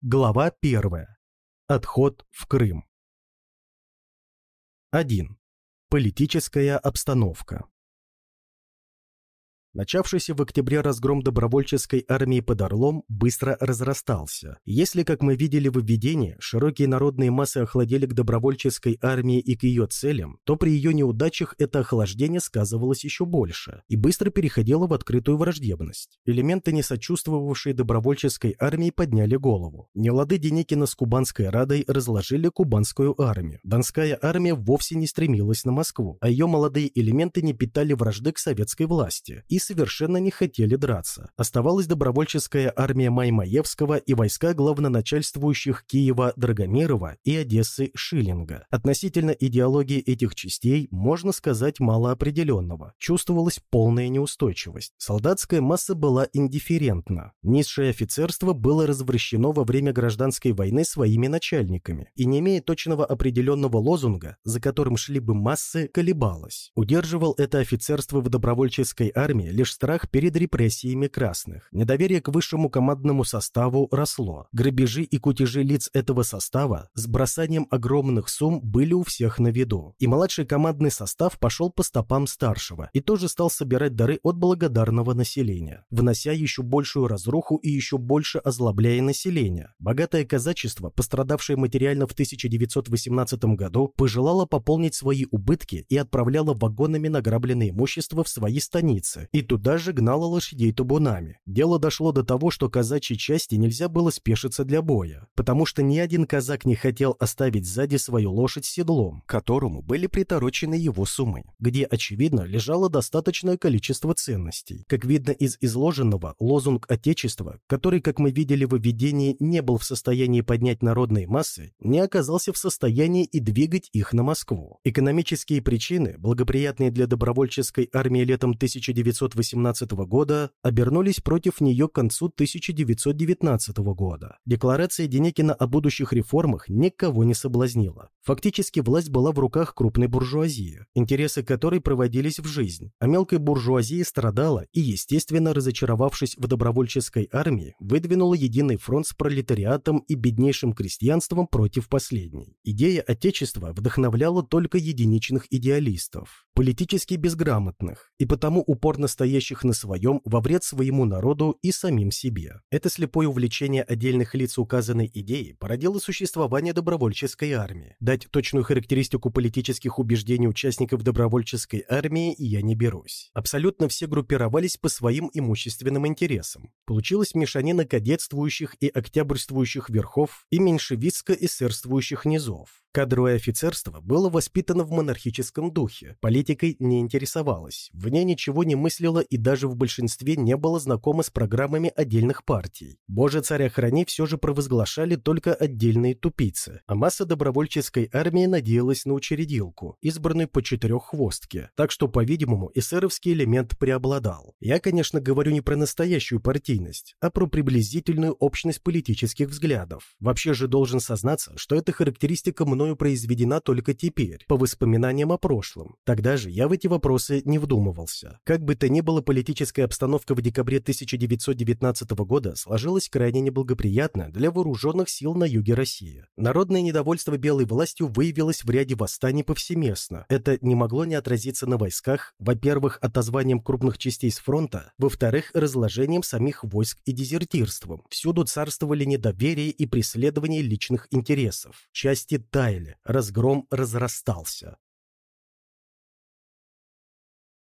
Глава 1. Отход в Крым. 1. Политическая обстановка. Начавшийся в октябре разгром добровольческой армии под Орлом быстро разрастался. Если, как мы видели в введении, широкие народные массы охладели к добровольческой армии и к ее целям, то при ее неудачах это охлаждение сказывалось еще больше и быстро переходило в открытую враждебность. Элементы, не сочувствовавшие добровольческой армии, подняли голову. Нелады Деникина с Кубанской Радой разложили кубанскую армию. Донская армия вовсе не стремилась на Москву, а ее молодые элементы не питали вражды к советской власти и совершенно не хотели драться. Оставалась добровольческая армия Маймаевского и войска главноначальствующих Киева Драгомирова и Одессы Шиллинга. Относительно идеологии этих частей можно сказать мало определенного. Чувствовалась полная неустойчивость. Солдатская масса была индифферентна. Низшее офицерство было развращено во время гражданской войны своими начальниками и, не имея точного определенного лозунга, за которым шли бы массы, колебалось. Удерживал это офицерство в добровольческой армии лишь страх перед репрессиями красных. Недоверие к высшему командному составу росло. Грабежи и кутежи лиц этого состава с бросанием огромных сумм были у всех на виду. И младший командный состав пошел по стопам старшего и тоже стал собирать дары от благодарного населения, внося еще большую разруху и еще больше озлобляя население. Богатое казачество, пострадавшее материально в 1918 году, пожелало пополнить свои убытки и отправляло вагонами награбленное имущество в свои станицы и туда же гнала лошадей табунами. Дело дошло до того, что казачьей части нельзя было спешиться для боя, потому что ни один казак не хотел оставить сзади свою лошадь с седлом, к которому были приторочены его суммы, где, очевидно, лежало достаточное количество ценностей. Как видно из изложенного, лозунг Отечества, который, как мы видели в введении, не был в состоянии поднять народные массы, не оказался в состоянии и двигать их на Москву. Экономические причины, благоприятные для добровольческой армии летом 1918 1918 года обернулись против нее к концу 1919 года. Декларация Деникина о будущих реформах никого не соблазнила. Фактически власть была в руках крупной буржуазии, интересы которой проводились в жизнь, а мелкая буржуазия страдала и, естественно, разочаровавшись в добровольческой армии, выдвинула единый фронт с пролетариатом и беднейшим крестьянством против последней. Идея Отечества вдохновляла только единичных идеалистов, политически безграмотных и потому упорно стоящих на своем во вред своему народу и самим себе. Это слепое увлечение отдельных лиц указанной идеей породило существование добровольческой армии. Дать точную характеристику политических убеждений участников добровольческой армии я не берусь. Абсолютно все группировались по своим имущественным интересам. Получилась мешанина кадетствующих и октябрьствующих верхов и меньшевистско-эсерствующих низов. Кадровое офицерство было воспитано в монархическом духе, политикой не интересовалось, в ней ничего не мыслило и даже в большинстве не было знакомо с программами отдельных партий. Боже царя храни все же провозглашали только отдельные тупицы, а масса добровольческой армии надеялась на учредилку, избранную по четыреххвостке, так что, по-видимому, эсеровский элемент преобладал. Я, конечно, говорю не про настоящую партийность, а про приблизительную общность политических взглядов. Вообще же должен сознаться, что эта характеристика мною произведена только теперь, по воспоминаниям о прошлом. Тогда же я в эти вопросы не вдумывался. Как бы то ни было, политическая обстановка в декабре 1919 года сложилась крайне неблагоприятно для вооруженных сил на юге России. Народное недовольство белой властью выявилось в ряде восстаний повсеместно. Это не могло не отразиться на войсках, во-первых, отозванием крупных частей с фронта, во-вторых, разложением самих войск и дезертирством. Всюду царствовали недоверие и преследование личных интересов. Части таяли, разгром разрастался.